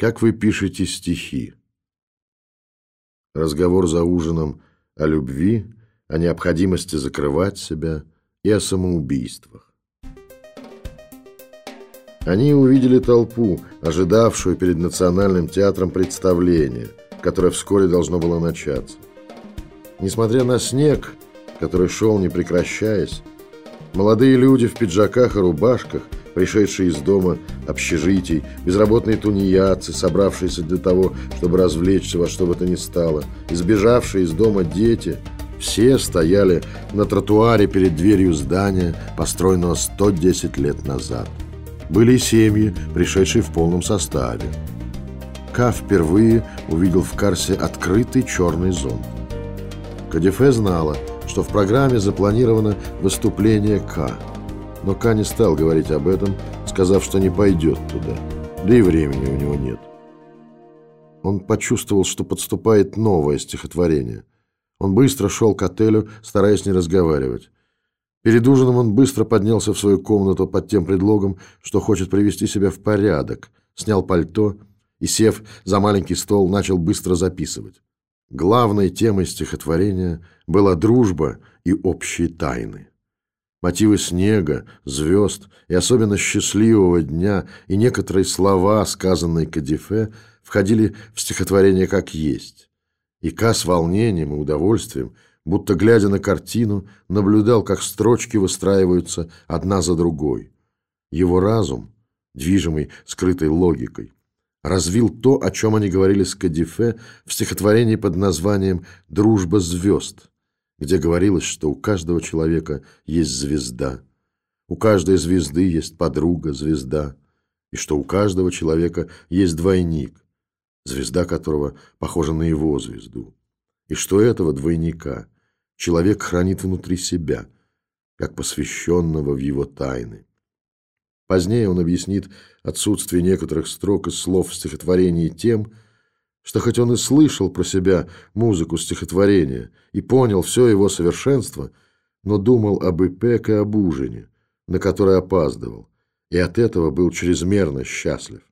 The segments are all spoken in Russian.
Как вы пишете стихи? Разговор за ужином о любви, о необходимости закрывать себя и о самоубийствах. Они увидели толпу, ожидавшую перед Национальным театром представление, которое вскоре должно было начаться. Несмотря на снег, который шел не прекращаясь, молодые люди в пиджаках и рубашках – пришедшие из дома общежитий, безработные тунеядцы, собравшиеся для того, чтобы развлечься во что бы то ни стало, избежавшие из дома дети, все стояли на тротуаре перед дверью здания, построенного 110 лет назад. Были семьи, пришедшие в полном составе. Ка впервые увидел в Карсе открытый черный зонт. Кадифе знала, что в программе запланировано выступление К – но Ка не стал говорить об этом, сказав, что не пойдет туда. Да и времени у него нет. Он почувствовал, что подступает новое стихотворение. Он быстро шел к отелю, стараясь не разговаривать. Перед ужином он быстро поднялся в свою комнату под тем предлогом, что хочет привести себя в порядок, снял пальто и, сев за маленький стол, начал быстро записывать. Главной темой стихотворения была дружба и общие тайны. Мотивы снега, звезд и особенно счастливого дня и некоторые слова, сказанные Кадифе, входили в стихотворение как есть. И Ка с волнением и удовольствием, будто глядя на картину, наблюдал, как строчки выстраиваются одна за другой. Его разум, движимый скрытой логикой, развил то, о чем они говорили с Кадифе в стихотворении под названием «Дружба звезд», где говорилось, что у каждого человека есть звезда, у каждой звезды есть подруга-звезда, и что у каждого человека есть двойник, звезда которого похожа на его звезду, и что этого двойника человек хранит внутри себя, как посвященного в его тайны. Позднее он объяснит отсутствие некоторых строк и слов в стихотворении тем, что хоть он и слышал про себя музыку стихотворения и понял все его совершенство, но думал об Ипек и об ужине, на который опаздывал, и от этого был чрезмерно счастлив.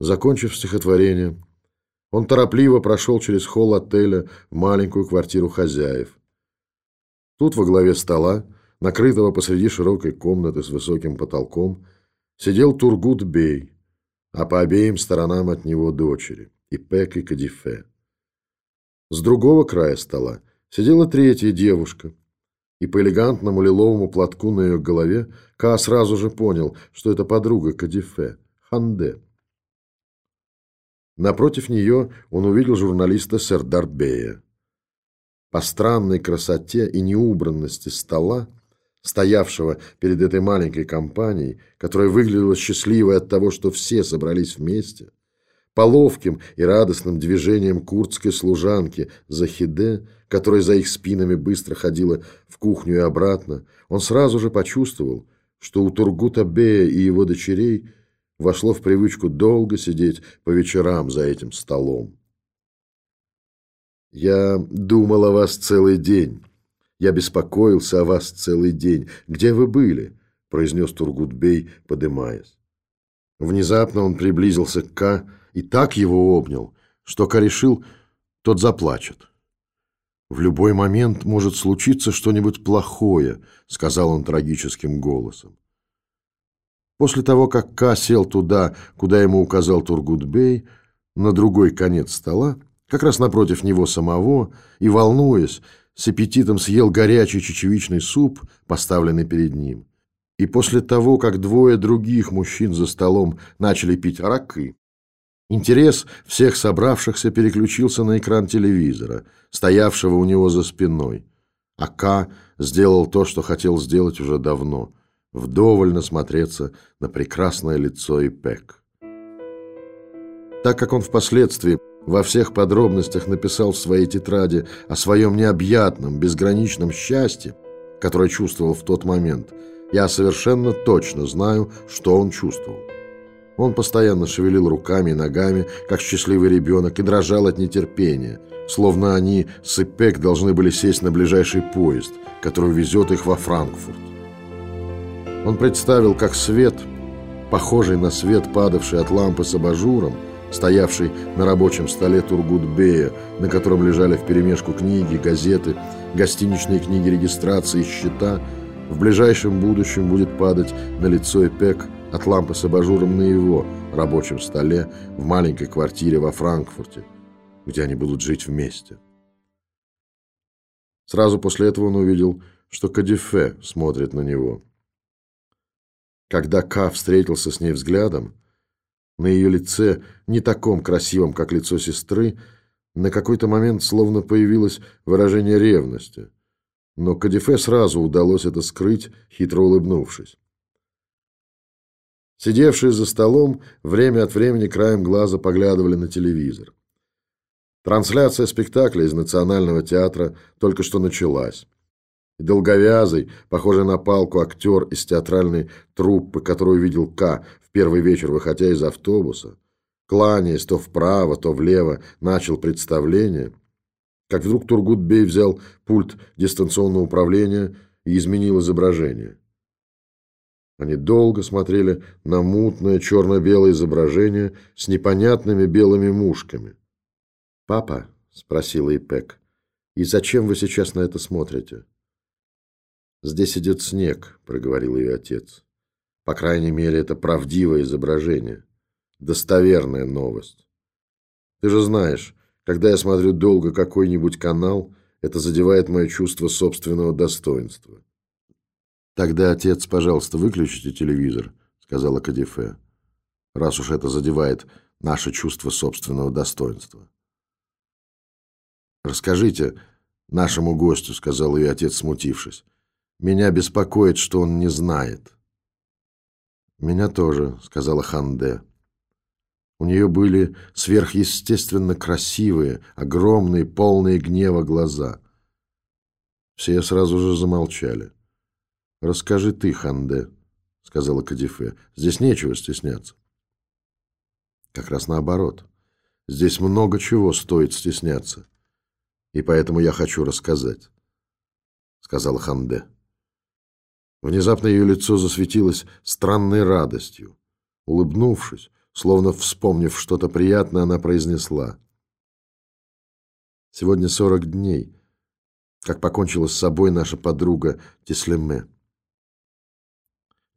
Закончив стихотворение, он торопливо прошел через холл отеля в маленькую квартиру хозяев. Тут во главе стола, накрытого посреди широкой комнаты с высоким потолком, сидел Тургут Бей, а по обеим сторонам от него дочери, и Пек, и Кадифе. С другого края стола сидела третья девушка, и по элегантному лиловому платку на ее голове Ка сразу же понял, что это подруга Кадифе, Ханде. Напротив нее он увидел журналиста Сердар Бея. По странной красоте и неубранности стола стоявшего перед этой маленькой компанией, которая выглядела счастливой от того, что все собрались вместе, по ловким и радостным движениям курдской служанки Захиде, которая за их спинами быстро ходила в кухню и обратно, он сразу же почувствовал, что у Тургута Бея и его дочерей вошло в привычку долго сидеть по вечерам за этим столом. «Я думал о вас целый день», я беспокоился о вас целый день. Где вы были?» – произнес Тургутбей, подымаясь. Внезапно он приблизился к Ка и так его обнял, что Ка решил, тот заплачет. «В любой момент может случиться что-нибудь плохое», — сказал он трагическим голосом. После того, как Ка сел туда, куда ему указал Тургутбей, на другой конец стола, как раз напротив него самого, и, волнуясь, с аппетитом съел горячий чечевичный суп, поставленный перед ним. И после того, как двое других мужчин за столом начали пить ракы, интерес всех собравшихся переключился на экран телевизора, стоявшего у него за спиной. А К сделал то, что хотел сделать уже давно – вдоволь насмотреться на прекрасное лицо Ипек. Так как он впоследствии во всех подробностях написал в своей тетради о своем необъятном, безграничном счастье, которое чувствовал в тот момент, я совершенно точно знаю, что он чувствовал. Он постоянно шевелил руками и ногами, как счастливый ребенок, и дрожал от нетерпения, словно они с Ипек должны были сесть на ближайший поезд, который везет их во Франкфурт. Он представил, как свет, похожий на свет, падавший от лампы с абажуром, стоявший на рабочем столе Тургутбея, на котором лежали вперемешку книги, газеты, гостиничные книги регистрации, счета, в ближайшем будущем будет падать на лицо Эпек от лампы с абажуром на его рабочем столе в маленькой квартире во Франкфурте, где они будут жить вместе. Сразу после этого он увидел, что Кадифе смотрит на него. Когда Ка встретился с ней взглядом, на ее лице, не таком красивом, как лицо сестры, на какой-то момент словно появилось выражение ревности. Но Кадифе сразу удалось это скрыть, хитро улыбнувшись. Сидевшие за столом время от времени краем глаза поглядывали на телевизор. Трансляция спектакля из Национального театра только что началась. И долговязый, похожий на палку актер из театральной труппы, которую видел К первый вечер, выходя из автобуса, кланяясь то вправо, то влево, начал представление, как вдруг Тургутбей взял пульт дистанционного управления и изменил изображение. Они долго смотрели на мутное черно-белое изображение с непонятными белыми мушками. «Папа?» — спросила Ипек. «И зачем вы сейчас на это смотрите?» «Здесь идет снег», — проговорил ее отец. «По крайней мере, это правдивое изображение. Достоверная новость. Ты же знаешь, когда я смотрю долго какой-нибудь канал, это задевает мое чувство собственного достоинства». «Тогда, отец, пожалуйста, выключите телевизор», — сказала Кадифе, «раз уж это задевает наше чувство собственного достоинства». «Расскажите нашему гостю», — сказал ее отец, смутившись. Меня беспокоит, что он не знает. Меня тоже, сказала Ханде. У нее были сверхъестественно красивые, огромные, полные гнева глаза. Все сразу же замолчали. «Расскажи ты, Ханде», — сказала Кадифе. «Здесь нечего стесняться». Как раз наоборот. Здесь много чего стоит стесняться. И поэтому я хочу рассказать, — сказала Ханде. Внезапно ее лицо засветилось странной радостью. Улыбнувшись, словно вспомнив что-то приятное, она произнесла. «Сегодня сорок дней, как покончила с собой наша подруга Теслеме.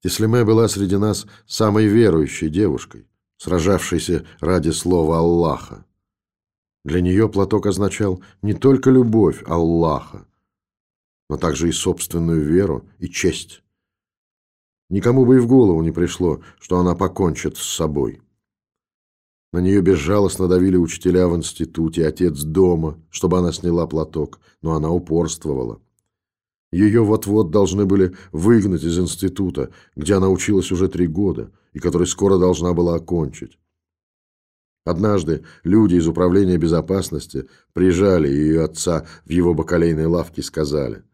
Теслеме была среди нас самой верующей девушкой, сражавшейся ради слова Аллаха. Для нее платок означал не только любовь Аллаха, но также и собственную веру и честь. Никому бы и в голову не пришло, что она покончит с собой. На нее безжалостно давили учителя в институте, отец дома, чтобы она сняла платок, но она упорствовала. Ее вот-вот должны были выгнать из института, где она училась уже три года и который скоро должна была окончить. Однажды люди из управления безопасности прижали ее отца в его бакалейной лавке и сказали –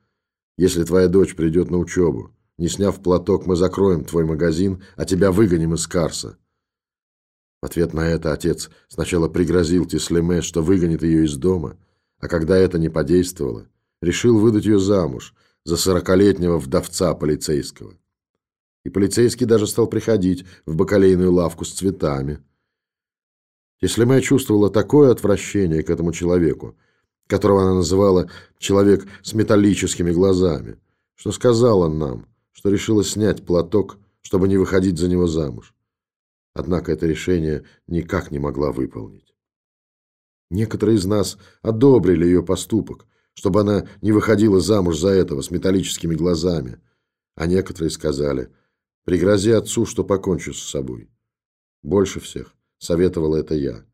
если твоя дочь придет на учебу, не сняв платок, мы закроем твой магазин, а тебя выгоним из Карса. В ответ на это отец сначала пригрозил Теслеме, что выгонит ее из дома, а когда это не подействовало, решил выдать ее замуж за сорокалетнего вдовца полицейского. И полицейский даже стал приходить в бакалейную лавку с цветами. Теслеме чувствовала такое отвращение к этому человеку, которого она называла «человек с металлическими глазами», что сказала нам, что решила снять платок, чтобы не выходить за него замуж. Однако это решение никак не могла выполнить. Некоторые из нас одобрили ее поступок, чтобы она не выходила замуж за этого с металлическими глазами, а некоторые сказали «пригрози отцу, что покончу с собой». Больше всех советовала это я,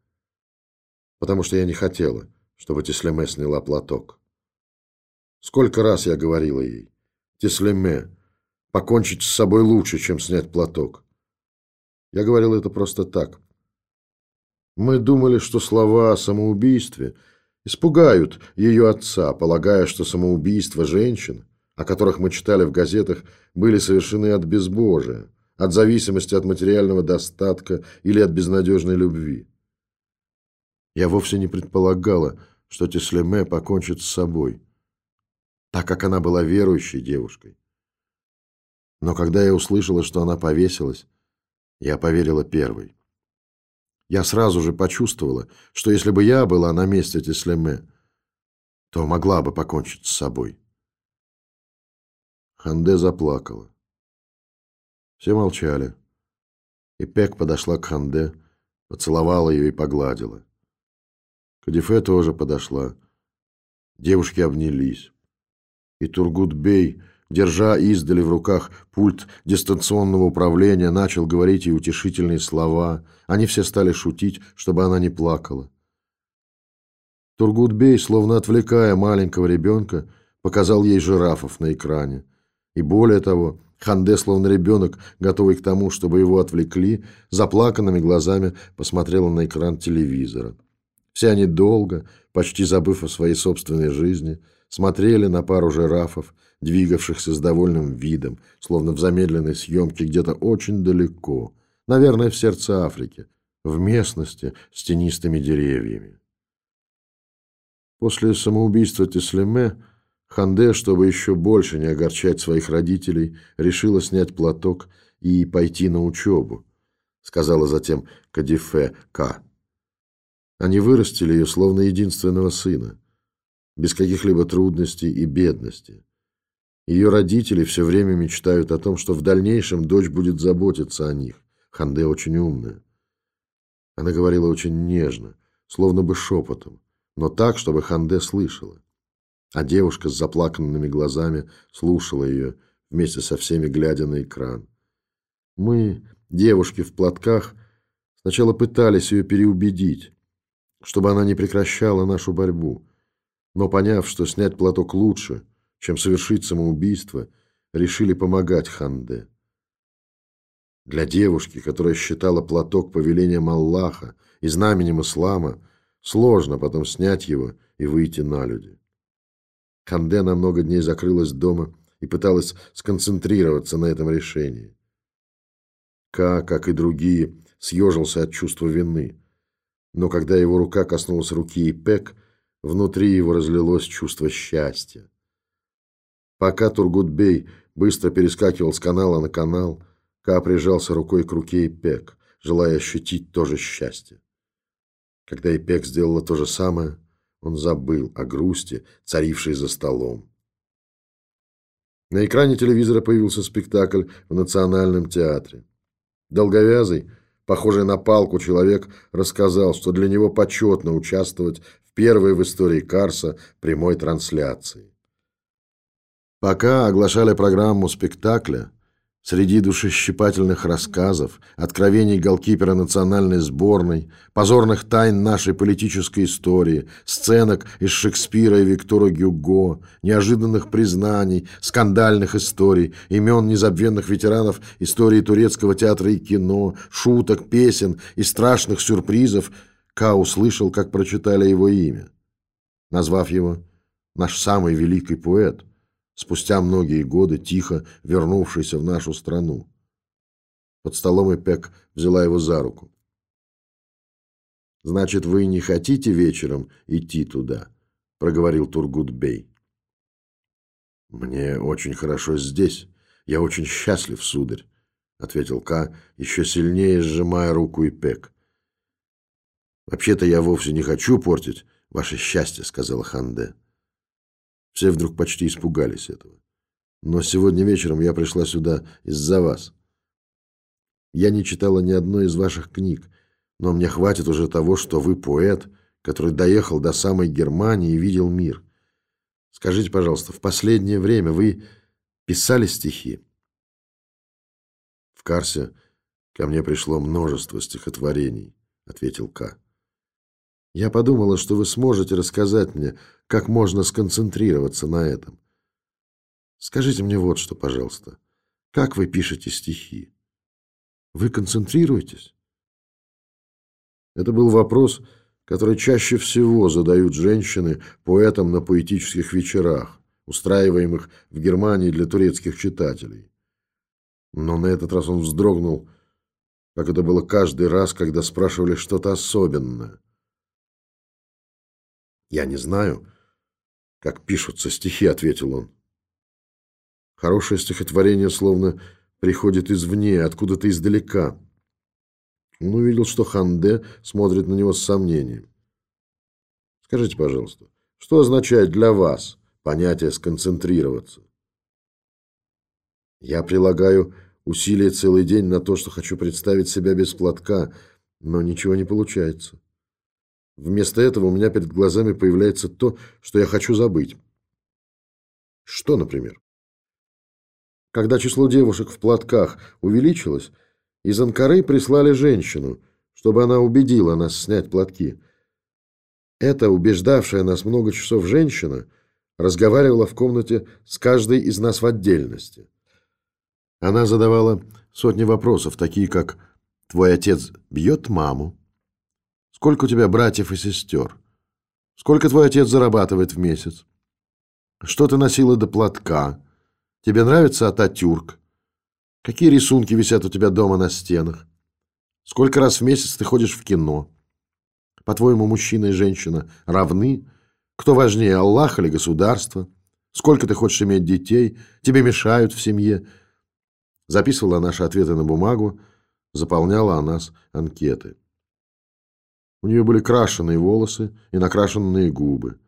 потому что я не хотела, чтобы Теслеме сняла платок. Сколько раз я говорила ей, Теслеме, покончить с собой лучше, чем снять платок. Я говорил это просто так. Мы думали, что слова о самоубийстве испугают ее отца, полагая, что самоубийство женщин, о которых мы читали в газетах, были совершены от безбожия, от зависимости от материального достатка или от безнадежной любви. Я вовсе не предполагала, что Теслеме покончит с собой, так как она была верующей девушкой. Но когда я услышала, что она повесилась, Я поверила первой. Я сразу же почувствовала, что если бы я была на месте Теслеме, то могла бы покончить с собой. Ханде заплакала. Все молчали. И Пек подошла к Ханде, поцеловала ее и погладила. Кадифе тоже подошла. Девушки обнялись. И Тургут-бей, держа издали в руках пульт дистанционного управления, начал говорить ей утешительные слова. Они все стали шутить, чтобы она не плакала. Тургут-бей, словно отвлекая маленького ребенка, показал ей жирафов на экране. И более того, Ханде, словно ребенок, готовый к тому, чтобы его отвлекли, заплаканными глазами посмотрела на экран телевизора. Все они долго, почти забыв о своей собственной жизни, смотрели на пару жирафов, двигавшихся с довольным видом, словно в замедленной съемке где-то очень далеко, наверное, в сердце Африки, в местности с тенистыми деревьями. После самоубийства Теслеме Ханде, чтобы еще больше не огорчать своих родителей, решила снять платок и пойти на учебу, сказала затем Кадифе К. Они вырастили ее словно единственного сына, без каких-либо трудностей и бедности. Ее родители все время мечтают о том, что в дальнейшем дочь будет заботиться о них. Ханде очень умная. Она говорила очень нежно, словно бы шепотом, но так, чтобы Ханде слышала. А девушка с заплаканными глазами слушала ее, вместе со всеми глядя на экран. Мы, девушки в платках, сначала пытались ее переубедить, чтобы она не прекращала нашу борьбу, но поняв, что снять платок лучше, чем совершить самоубийство, решили помогать Ханде. Для девушки, которая считала платок повелением Аллаха и знаменем ислама, сложно потом снять его и выйти на люди. Ханде на много дней закрылась дома и пыталась сконцентрироваться на этом решении. Ка, как и другие, съежился от чувства вины. Но когда его рука коснулась руки Ипек, внутри его разлилось чувство счастья. Пока Тургутбей быстро перескакивал с канала на канал, Ка прижался рукой к руке Ипек, желая ощутить то же счастье. Когда Ипек сделала то же самое, он забыл о грусти, царившей за столом. На экране телевизора появился спектакль в Национальном театре. Долговязый, похожий на палку человек, рассказал, что для него почетно участвовать в первой в истории Карса прямой трансляции. Пока оглашали программу спектакля, Среди душещипательных рассказов, откровений голкипера национальной сборной, позорных тайн нашей политической истории, сценок из Шекспира и Виктора Гюго, неожиданных признаний, скандальных историй, имен незабвенных ветеранов истории турецкого театра и кино, шуток, песен и страшных сюрпризов, Ка услышал, как прочитали его имя. Назвав его «наш самый великий поэт», спустя многие годы тихо вернувшийся в нашу страну. Под столом Эпек взяла его за руку. «Значит, вы не хотите вечером идти туда?» — проговорил Тургут-бей. «Мне очень хорошо здесь. Я очень счастлив, сударь», — ответил Ка, еще сильнее сжимая руку Ипек. «Вообще-то я вовсе не хочу портить ваше счастье», — сказала Ханде. Все вдруг почти испугались этого. Но сегодня вечером я пришла сюда из-за вас. Я не читала ни одной из ваших книг, но мне хватит уже того, что вы поэт, который доехал до самой Германии и видел мир. Скажите, пожалуйста, в последнее время вы писали стихи? В Карсе ко мне пришло множество стихотворений, ответил К. Я подумала, что вы сможете рассказать мне, как можно сконцентрироваться на этом. Скажите мне вот что, пожалуйста. Как вы пишете стихи? Вы концентрируетесь? Это был вопрос, который чаще всего задают женщины поэтам на поэтических вечерах, устраиваемых в Германии для турецких читателей. Но на этот раз он вздрогнул, как это было каждый раз, когда спрашивали что-то особенное. «Я не знаю, как пишутся стихи», — ответил он. «Хорошее стихотворение словно приходит извне, откуда-то издалека. Он увидел, что Ханде смотрит на него с сомнением. Скажите, пожалуйста, что означает для вас понятие «сконцентрироваться»? Я прилагаю усилия целый день на то, что хочу представить себя без платка, но ничего не получается. Вместо этого у меня перед глазами появляется то, что я хочу забыть. Что, например? Когда число девушек в платках увеличилось, из Анкары прислали женщину, чтобы она убедила нас снять платки. Эта, убеждавшая нас много часов женщина, разговаривала в комнате с каждой из нас в отдельности. Она задавала сотни вопросов, такие как «Твой отец бьет маму?» «Сколько у тебя братьев и сестер?» «Сколько твой отец зарабатывает в месяц?» «Что ты носила до платка?» Тебе нравится Ататюрк? Какие рисунки висят у тебя дома на стенах? Сколько раз в месяц ты ходишь в кино? По-твоему, мужчина и женщина равны? Кто важнее, Аллах или государство? Сколько ты хочешь иметь детей? Тебе мешают в семье? Записывала наши ответы на бумагу, заполняла о нас анкеты. У нее были крашеные волосы и накрашенные губы.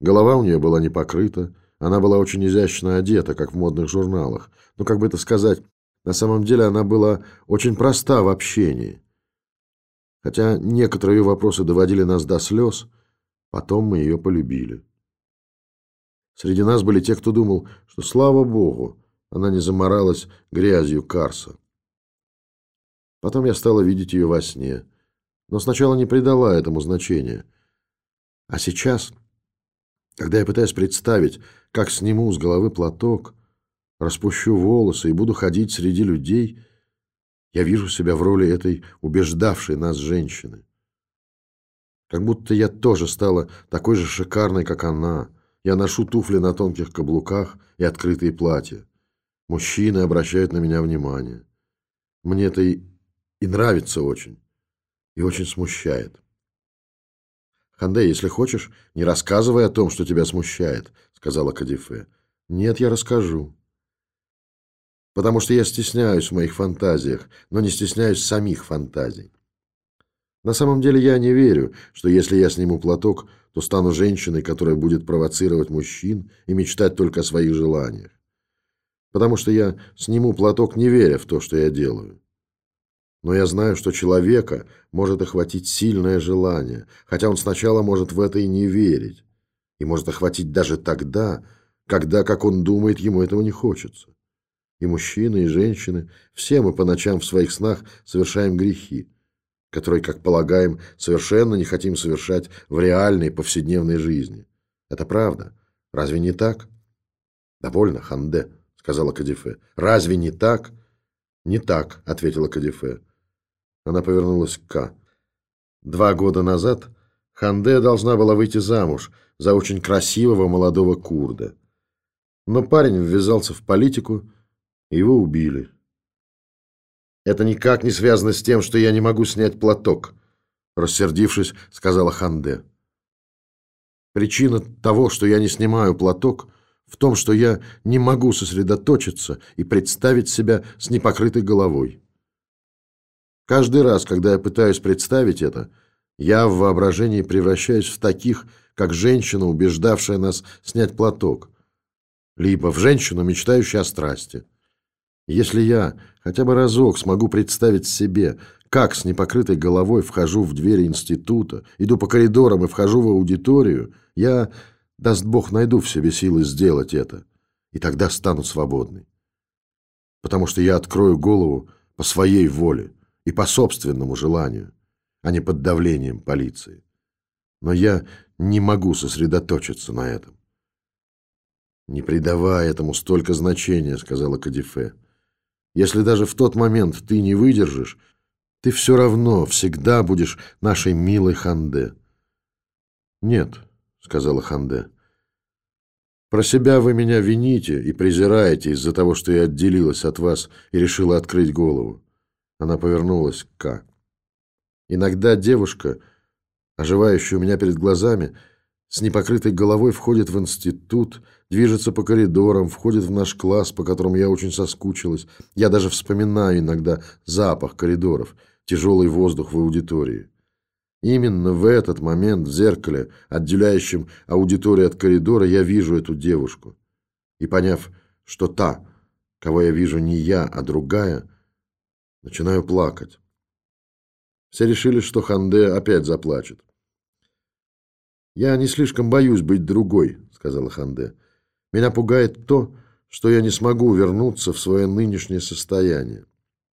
Голова у нее была не покрыта, она была очень изящно одета, как в модных журналах. Но, как бы это сказать, на самом деле она была очень проста в общении. Хотя некоторые ее вопросы доводили нас до слез, потом мы ее полюбили. Среди нас были те, кто думал, что, слава богу, она не заморалась грязью Карса. Потом я стала видеть ее во сне, но сначала не придала этому значения. А сейчас... Когда я пытаюсь представить, как сниму с головы платок, распущу волосы и буду ходить среди людей, я вижу себя в роли этой убеждавшей нас женщины. Как будто я тоже стала такой же шикарной, как она. Я ношу туфли на тонких каблуках и открытые платья. Мужчины обращают на меня внимание. Мне это и, и нравится очень, и очень смущает. «Ханде, если хочешь, не рассказывай о том, что тебя смущает», — сказала Кадифе. «Нет, я расскажу». «Потому что я стесняюсь в моих фантазиях, но не стесняюсь самих фантазий. На самом деле я не верю, что если я сниму платок, то стану женщиной, которая будет провоцировать мужчин и мечтать только о своих желаниях. Потому что я сниму платок, не веря в то, что я делаю. Но я знаю, что человека может охватить сильное желание, хотя он сначала может в это и не верить. И может охватить даже тогда, когда, как он думает, ему этого не хочется. И мужчины, и женщины, все мы по ночам в своих снах совершаем грехи, которые, как полагаем, совершенно не хотим совершать в реальной повседневной жизни. Это правда. Разве не так? Довольно, Ханде, сказала Кадифе. Разве не так? Не так, ответила Кадифе. Она повернулась к Ка. Два года назад Ханде должна была выйти замуж за очень красивого молодого курда. Но парень ввязался в политику, и его убили. «Это никак не связано с тем, что я не могу снять платок», рассердившись, сказала Ханде. «Причина того, что я не снимаю платок, в том, что я не могу сосредоточиться и представить себя с непокрытой головой. Каждый раз, когда я пытаюсь представить это, я в воображении превращаюсь в таких, как женщина, убеждавшая нас снять платок, либо в женщину, мечтающую о страсти. Если я хотя бы разок смогу представить себе, как с непокрытой головой вхожу в двери института, иду по коридорам и вхожу в аудиторию, я, даст Бог, найду в себе силы сделать это, и тогда стану свободной. Потому что я открою голову по своей воле, и по собственному желанию, а не под давлением полиции. Но я не могу сосредоточиться на этом. «Не придавай этому столько значения», — сказала Кадифе. «Если даже в тот момент ты не выдержишь, ты все равно всегда будешь нашей милой Ханде». «Нет», — сказала Ханде. «Про себя вы меня вините и презираете из-за того, что я отделилась от вас и решила открыть голову. Она повернулась к Ка. Иногда девушка, оживающая у меня перед глазами, с непокрытой головой входит в институт, движется по коридорам, входит в наш класс, по которому я очень соскучилась. Я даже вспоминаю иногда запах коридоров. тяжелый воздух в аудитории. Именно в этот момент в зеркале, отделяющем аудиторию от коридора, я вижу эту девушку. И поняв, что та, кого я вижу не я, а другая, начинаю плакать. Все решили, что Ханде опять заплачет. «Я не слишком боюсь быть другой», — сказала Ханде. «Меня пугает то, что я не смогу вернуться в свое нынешнее состояние.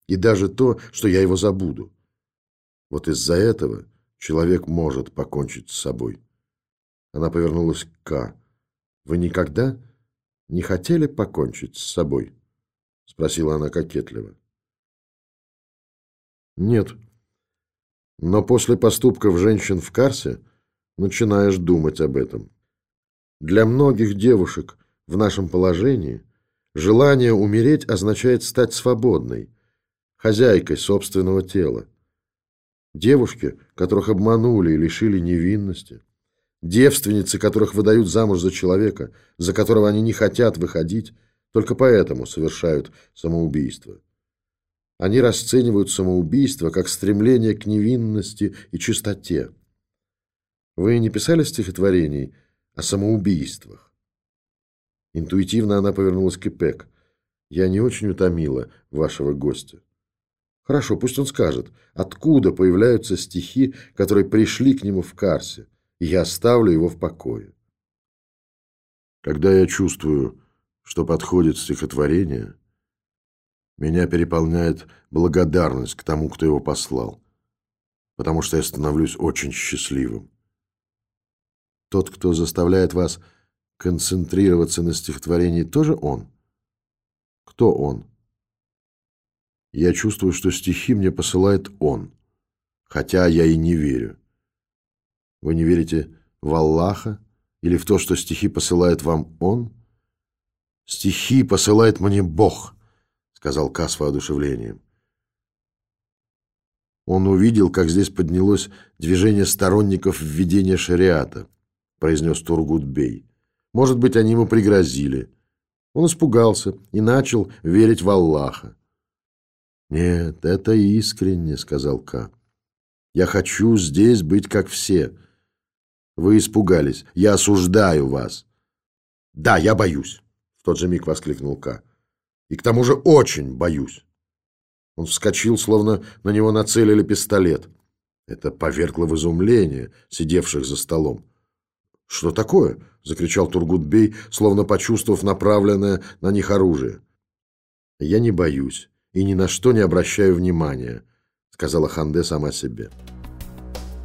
И даже то, что я его забуду. Вот из-за этого человек может покончить с собой». Она повернулась к К. «Вы никогда не хотели покончить с собой?» — спросила она кокетливо. «Нет. Но после поступков женщин в Карсе начинаешь думать об этом. Для многих девушек в нашем положении желание умереть означает стать свободной, хозяйкой собственного тела. Девушки, которых обманули и лишили невинности, девственницы, которых выдают замуж за человека, за которого они не хотят выходить, только поэтому совершают самоубийство. Они расценивают самоубийство как стремление к невинности и чистоте. Вы не писали стихотворений о самоубийствах? Интуитивно она повернулась к Ипек. Я не очень утомила вашего гостя. Хорошо, пусть он скажет, откуда появляются стихи, которые пришли к нему в Карсе, и я оставлю его в покое. Когда я чувствую, что подходит стихотворение, меня переполняет благодарность к тому, кто его послал, потому что я становлюсь очень счастливым. Тот, кто заставляет вас концентрироваться на стихотворении, тоже он? Кто он? Я чувствую, что стихи мне посылает он, хотя я и не верю. Вы не верите в Аллаха или в то, что стихи посылает вам он? Стихи посылает мне Бог, сказал Ка с воодушевлением. Он увидел, как здесь поднялось движение сторонников введения шариата произнес Тургутбей. Может быть, они ему пригрозили. Он испугался и начал верить в Аллаха. «Нет, это искренне», — сказал Ка. «Я хочу здесь быть как все. Вы испугались. Я осуждаю вас». «Да, я боюсь», — в тот же миг воскликнул Ка. «И к тому же очень боюсь». Он вскочил, словно на него нацелили пистолет. Это повергло в изумление сидевших за столом. «Что такое?» — закричал Тургутбей, словно почувствовав направленное на них оружие. «Я не боюсь и ни на что не обращаю внимания», — сказала Ханде сама себе.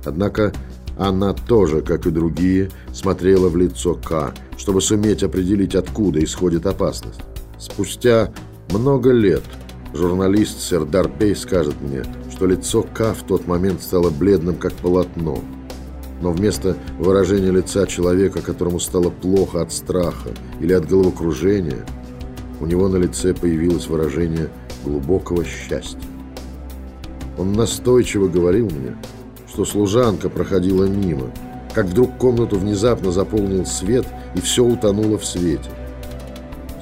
Однако она тоже, как и другие, смотрела в лицо К, чтобы суметь определить, откуда исходит опасность. Спустя много лет журналист Сердар Бей скажет мне, что лицо К в тот момент стало бледным, как полотно — но вместо выражения лица человека, которому стало плохо от страха или от головокружения, у него на лице появилось выражение глубокого счастья. Он настойчиво говорил мне, что служанка проходила мимо, как вдруг комнату внезапно заполнил свет, и все утонуло в свете.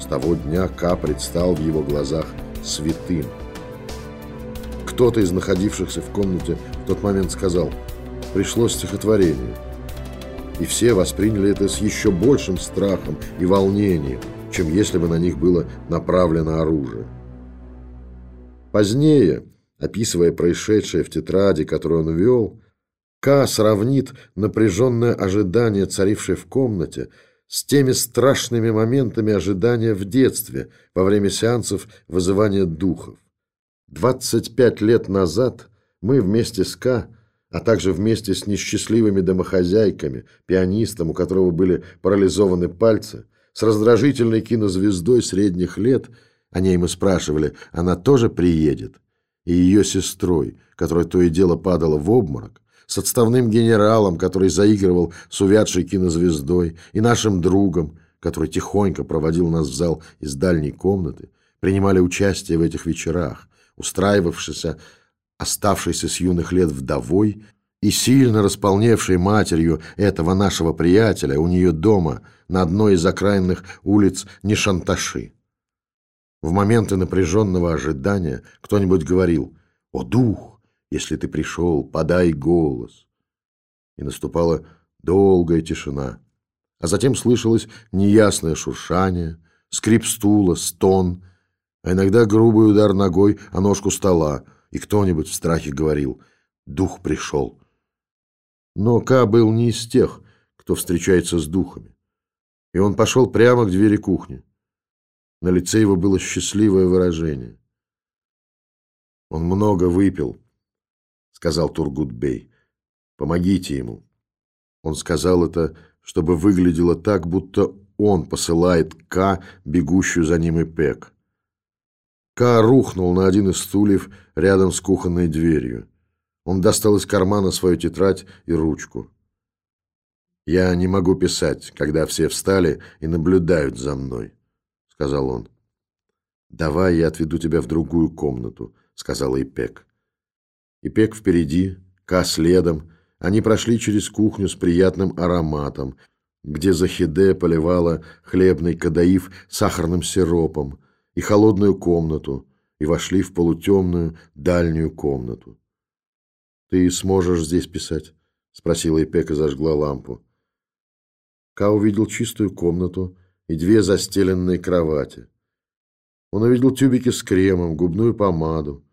С того дня Ка предстал в его глазах святым. Кто-то из находившихся в комнате в тот момент сказал – пришло стихотворение. И все восприняли это с еще большим страхом и волнением, чем если бы на них было направлено оружие. Позднее, описывая происшедшее в тетради, которую он вел, К сравнит напряженное ожидание, царившее в комнате, с теми страшными моментами ожидания в детстве во время сеансов вызывания духов. 25 лет назад мы вместе с К а также вместе с несчастливыми домохозяйками, пианистом, у которого были парализованы пальцы, с раздражительной кинозвездой средних лет, о ней мы спрашивали, она тоже приедет, и ее сестрой, которая то и дело падала в обморок, с отставным генералом, который заигрывал с увядшей кинозвездой, и нашим другом, который тихонько проводил нас в зал из дальней комнаты, принимали участие в этих вечерах, устраивавшись оставшейся с юных лет вдовой и сильно располневшей матерью этого нашего приятеля у нее дома на одной из окраинных улиц Нешанташи. В моменты напряженного ожидания кто-нибудь говорил «О, дух! Если ты пришел, подай голос. И наступала долгая тишина. А затем слышалось неясное шуршание, скрип стула, стон, а иногда грубый удар ногой о ножку стола, и кто-нибудь в страхе говорил «Дух пришел». Но Ка был не из тех, кто встречается с духами. И он пошел прямо к двери кухни. На лице его было счастливое выражение. «Он много выпил», — сказал Тургутбей. «Помогите ему». Он сказал это, чтобы выглядело так, будто он посылает К, бегущую за ним и Пек. К рухнул на один из стульев рядом с кухонной дверью. Он достал из кармана свою тетрадь и ручку. «Я не могу писать, когда все встали и наблюдают за мной», — сказал он. «Давай я отведу тебя в другую комнату», — сказала Ипек. Ипек впереди, Ка следом. Они прошли через кухню с приятным ароматом, где Захиде поливала хлебный кадаив сахарным сиропом, и холодную комнату, и вошли в полутемную дальнюю комнату. «Ты сможешь здесь писать?» — спросила Ипек и зажгла лампу. Ка увидел чистую комнату и две застеленные кровати. Он увидел тюбики с кремом, губную помаду,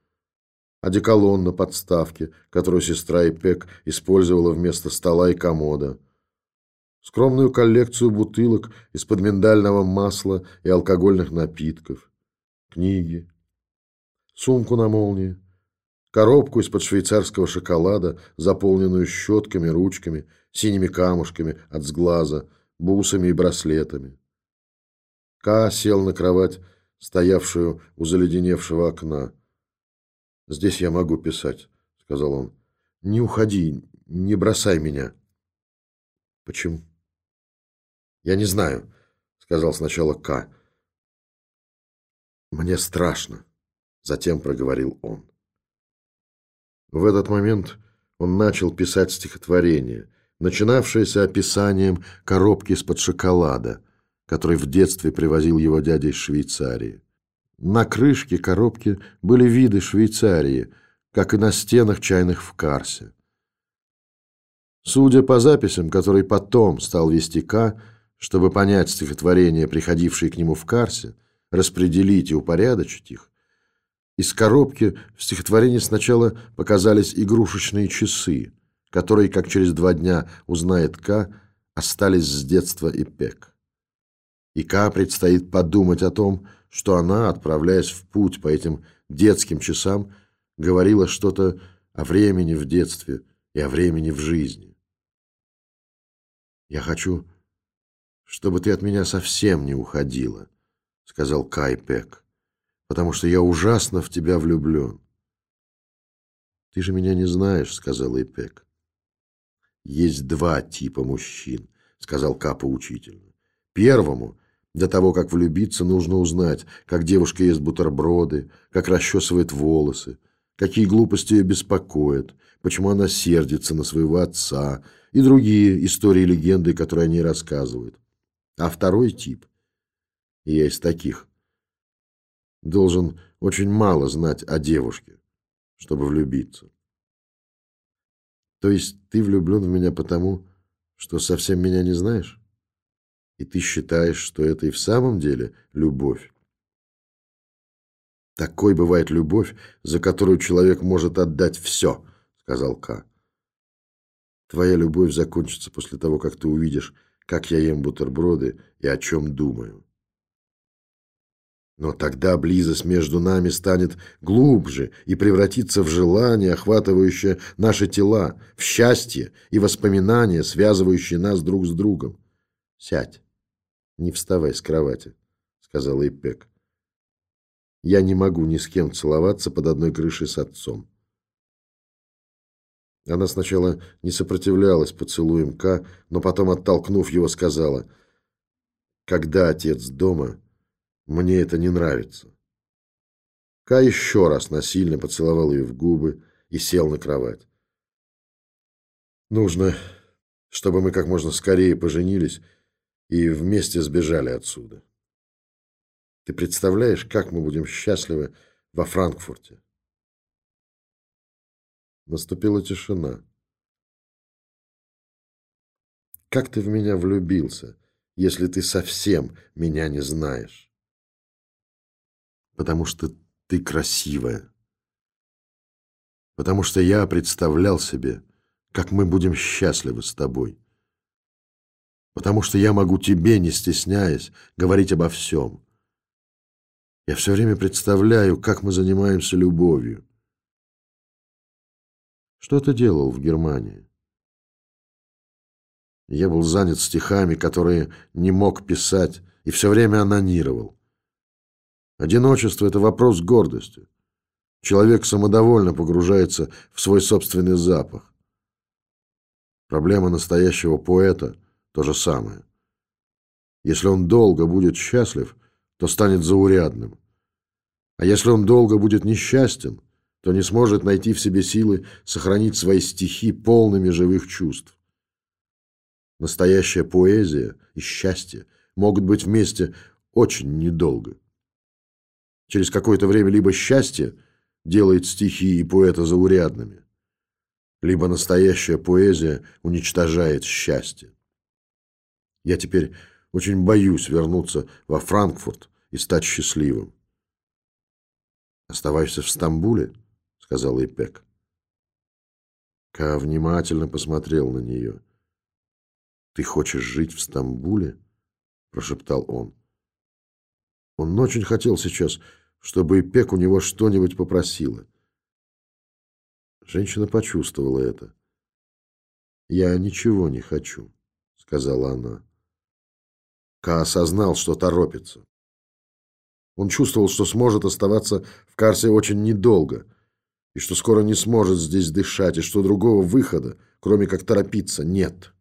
одеколон на подставке, которую сестра Ипек использовала вместо стола и комода, скромную коллекцию бутылок из-под миндального масла и алкогольных напитков, книги, сумку на молнии, коробку из-под швейцарского шоколада, заполненную щетками, ручками, синими камушками от сглаза, бусами и браслетами. Ка сел на кровать, стоявшую у заледеневшего окна. «Здесь я могу писать», — сказал он. «Не уходи, не бросай меня». «Почему?» «Я не знаю», — сказал сначала К. «Мне страшно», — затем проговорил он. В этот момент он начал писать стихотворение, начинавшееся описанием коробки из-под шоколада, который в детстве привозил его дядя из Швейцарии. На крышке коробки были виды Швейцарии, как и на стенах чайных в Карсе. Судя по записям, которые потом стал вести К, чтобы понять стихотворения, приходившие к нему в Карсе, распределить и упорядочить их, из коробки в стихотворении сначала показались игрушечные часы, которые, как через два дня узнает К, остались с детства и пек. И К предстоит подумать о том, что она, отправляясь в путь по этим детским часам, говорила что-то о времени в детстве и о времени в жизни. «Я хочу, чтобы ты от меня совсем не уходила», — сказал Кай Пек потому что я ужасно в тебя влюблен. Ты же меня не знаешь, сказал Ипек. Есть два типа мужчин, сказал Капа учительно. Первому, до того, как влюбиться, нужно узнать, как девушка ест бутерброды, как расчесывает волосы, какие глупости ее беспокоят, почему она сердится на своего отца и другие истории и легенды, которые они рассказывают. А второй тип, я из таких, должен очень мало знать о девушке, чтобы влюбиться. То есть ты влюблен в меня потому, что совсем меня не знаешь? И ты считаешь, что это и в самом деле любовь? Такой бывает любовь, за которую человек может отдать все, сказал К. Твоя любовь закончится после того, как ты увидишь, как я ем бутерброды и о чем думаю. Но тогда близость между нами станет глубже и превратится в желание, охватывающее наши тела, в счастье и воспоминания, связывающие нас друг с другом. Сядь, не вставай с кровати, сказала Ипек. Я не могу ни с кем целоваться под одной крышей с отцом. Она сначала не сопротивлялась поцелуем К, но потом, оттолкнув его, сказала, «Когда отец дома, мне это не нравится. Ка еще раз насильно поцеловал ее в губы и сел на кровать. Нужно, чтобы мы как можно скорее поженились и вместе сбежали отсюда. Ты представляешь, как мы будем счастливы во Франкфурте? Наступила тишина. «Как ты в меня влюбился, если ты совсем меня не знаешь?» «Потому что ты красивая. Потому что я представлял себе, как мы будем счастливы с тобой. Потому что я могу тебе, не стесняясь, говорить обо всем. Я все время представляю, как мы занимаемся любовью. Что ты делал в Германии? Я был занят стихами, которые не мог писать, и все время анонировал. Одиночество — это вопрос гордости. Человек самодовольно погружается в свой собственный запах. Проблема настоящего поэта — то же самое. Если он долго будет счастлив, то станет заурядным. А если он долго будет несчастен, то не сможет найти в себе силы сохранить свои стихи полными живых чувств. Настоящая поэзия и счастье могут быть вместе очень недолго. Через какое-то время либо счастье делает стихи и поэта заурядными, либо настоящая поэзия уничтожает счастье. Я теперь очень боюсь вернуться во Франкфурт и стать счастливым. «Оставайся в Стамбуле?» сказал Ипек. Ка внимательно посмотрел на нее. «Ты хочешь жить в Стамбуле?» – прошептал он. Он очень хотел сейчас, чтобы Ипек у него что-нибудь попросила. Женщина почувствовала это. «Я ничего не хочу», — сказала она. Ка осознал, что торопится. Он чувствовал, что сможет оставаться в Карсе очень недолго — и что скоро не сможет здесь дышать, и что другого выхода, кроме как торопиться, нет.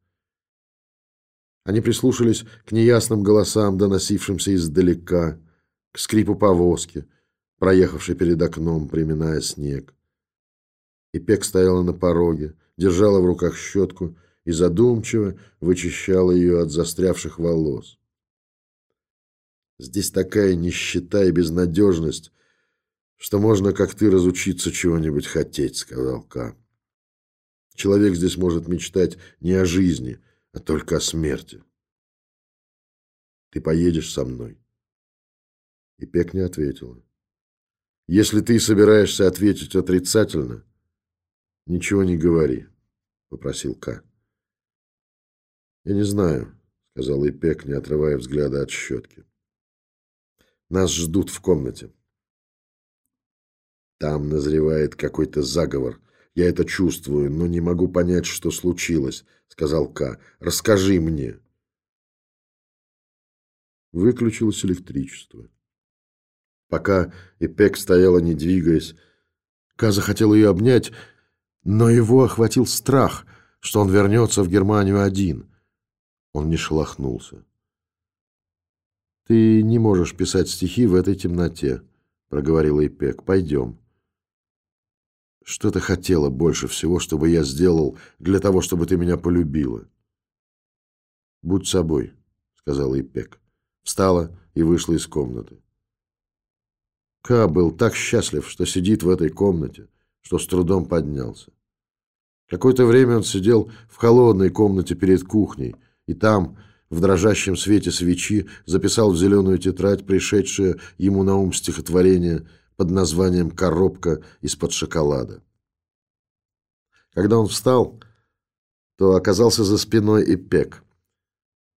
Они прислушались к неясным голосам, доносившимся издалека, к скрипу повозки, проехавшей перед окном, приминая снег. И Пек стояла на пороге, держала в руках щетку и задумчиво вычищала ее от застрявших волос. Здесь такая нищета и безнадежность, что можно, как ты, разучиться чего-нибудь хотеть, сказал Ка. Человек здесь может мечтать не о жизни, а только о смерти. Ты поедешь со мной? И Пек не ответила. Если ты собираешься ответить отрицательно, ничего не говори, попросил Ка. Я не знаю, сказал Ипек, не отрывая взгляда от щетки. Нас ждут в комнате. Там назревает какой-то заговор. Я это чувствую, но не могу понять, что случилось, сказал К. Расскажи мне. Выключилось электричество. Пока Эпек стояла, не двигаясь, Ка захотел ее обнять, но его охватил страх, что он вернется в Германию один. Он не шелохнулся. «Ты не можешь писать стихи в этой темноте», — проговорила Ипек. «Пойдем». Что ты хотела больше всего, чтобы я сделал для того, чтобы ты меня полюбила? Будь собой, сказала Ипек. Встала и вышла из комнаты. Ка был так счастлив, что сидит в этой комнате, что с трудом поднялся. Какое-то время он сидел в холодной комнате перед кухней, и там, в дрожащем свете свечи, записал в зеленую тетрадь пришедшее ему на ум стихотворение – под названием «Коробка из-под шоколада». Когда он встал, то оказался за спиной Эпек.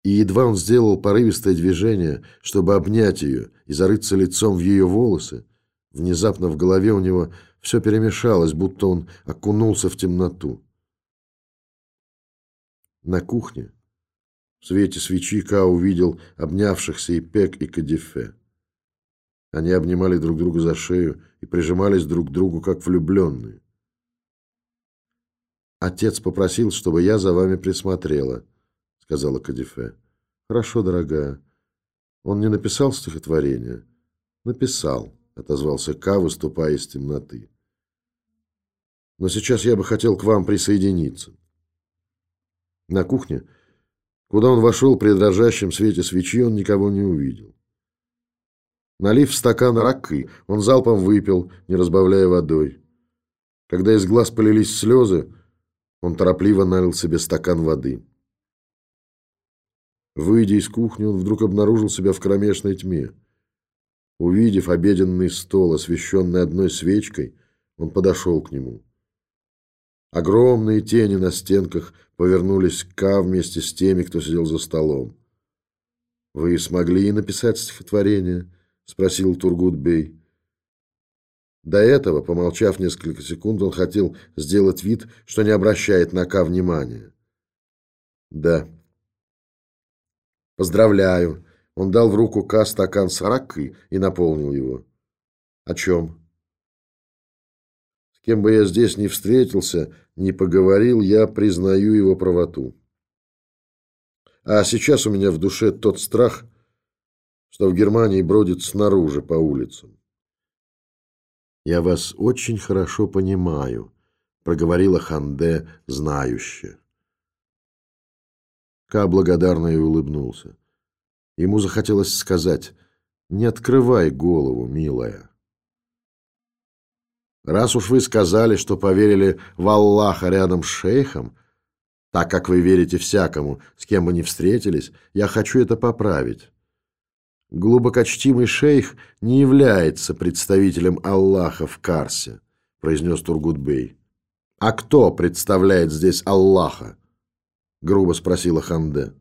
И едва он сделал порывистое движение, чтобы обнять ее и зарыться лицом в ее волосы, внезапно в голове у него все перемешалось, будто он окунулся в темноту. На кухне свете свечи Ка увидел обнявшихся Ипек и Кадифе. Они обнимали друг друга за шею и прижимались друг к другу, как влюбленные. «Отец попросил, чтобы я за вами присмотрела», — сказала Кадифе. «Хорошо, дорогая. Он не написал стихотворение?» «Написал», — отозвался Ка, выступая из темноты. «Но сейчас я бы хотел к вам присоединиться». На кухне, куда он вошел при дрожащем свете свечи, он никого не увидел. Налив стакан ракы, он залпом выпил, не разбавляя водой. Когда из глаз полились слезы, он торопливо налил себе стакан воды. Выйдя из кухни, он вдруг обнаружил себя в кромешной тьме. Увидев обеденный стол, освещенный одной свечкой, он подошел к нему. Огромные тени на стенках повернулись к вместе с теми, кто сидел за столом. «Вы смогли написать стихотворение?» — спросил Тургут-бей. До этого, помолчав несколько секунд, он хотел сделать вид, что не обращает на Ка внимания. «Да». «Поздравляю!» Он дал в руку Ка стакан с ракой и наполнил его. «О чем?» «С кем бы я здесь не встретился, не поговорил, я признаю его правоту». А сейчас у меня в душе тот страх, что в Германии бродит снаружи по улицам. «Я вас очень хорошо понимаю», — проговорила Ханде, знающая. Ка благодарно и улыбнулся. Ему захотелось сказать «Не открывай голову, милая». «Раз уж вы сказали, что поверили в Аллаха рядом с шейхом, так как вы верите всякому, с кем бы ни встретились, я хочу это поправить. Глубокочтимый шейх не является представителем Аллаха в Карсе, произнес Тургутбей. А кто представляет здесь Аллаха? Грубо спросила Ханде.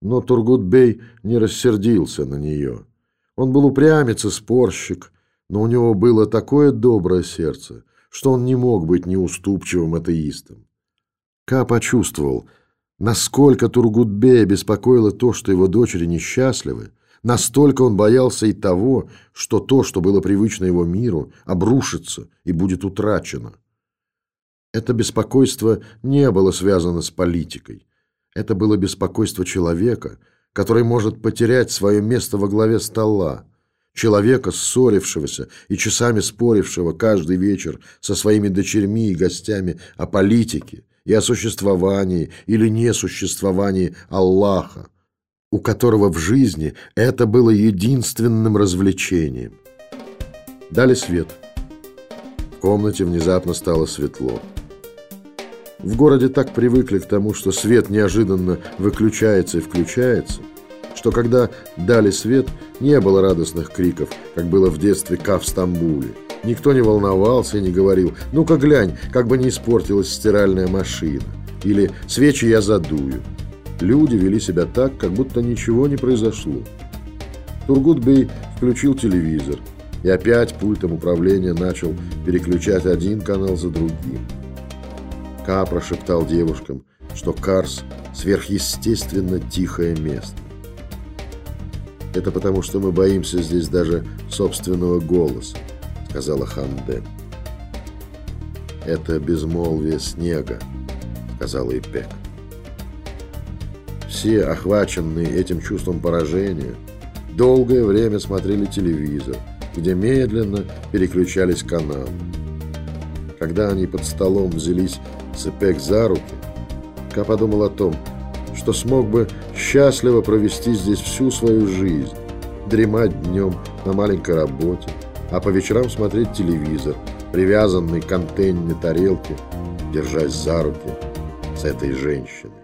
Но Тургутбей не рассердился на нее. Он был упрямец и спорщик, но у него было такое доброе сердце, что он не мог быть неуступчивым атеистом. Ка почувствовал, насколько Тургутбея беспокоило то, что его дочери несчастливы, настолько он боялся и того, что то, что было привычно его миру, обрушится и будет утрачено. Это беспокойство не было связано с политикой. Это было беспокойство человека, который может потерять свое место во главе стола, человека, ссорившегося и часами спорившего каждый вечер со своими дочерьми и гостями о политике, и о существовании или несуществовании Аллаха, у которого в жизни это было единственным развлечением. Дали свет. В комнате внезапно стало светло. В городе так привыкли к тому, что свет неожиданно выключается и включается, что когда дали свет, не было радостных криков, как было в детстве Ка в Стамбуле. Никто не волновался и не говорил «Ну-ка глянь, как бы не испортилась стиральная машина» или «Свечи я задую». Люди вели себя так, как будто ничего не произошло. Тургутбей включил телевизор и опять пультом управления начал переключать один канал за другим. Ка прошептал девушкам, что Карс – сверхъестественно тихое место. Это потому, что мы боимся здесь даже собственного голоса сказала Ханде. «Это безмолвие снега», — сказала Ипек. Все, охваченные этим чувством поражения, долгое время смотрели телевизор, где медленно переключались каналы. Когда они под столом взялись с Ипек за руки, Ка подумал о том, что смог бы счастливо провести здесь всю свою жизнь, дремать днем на маленькой работе, а по вечерам смотреть телевизор, привязанный к антенне тарелки, держась за руки с этой женщиной.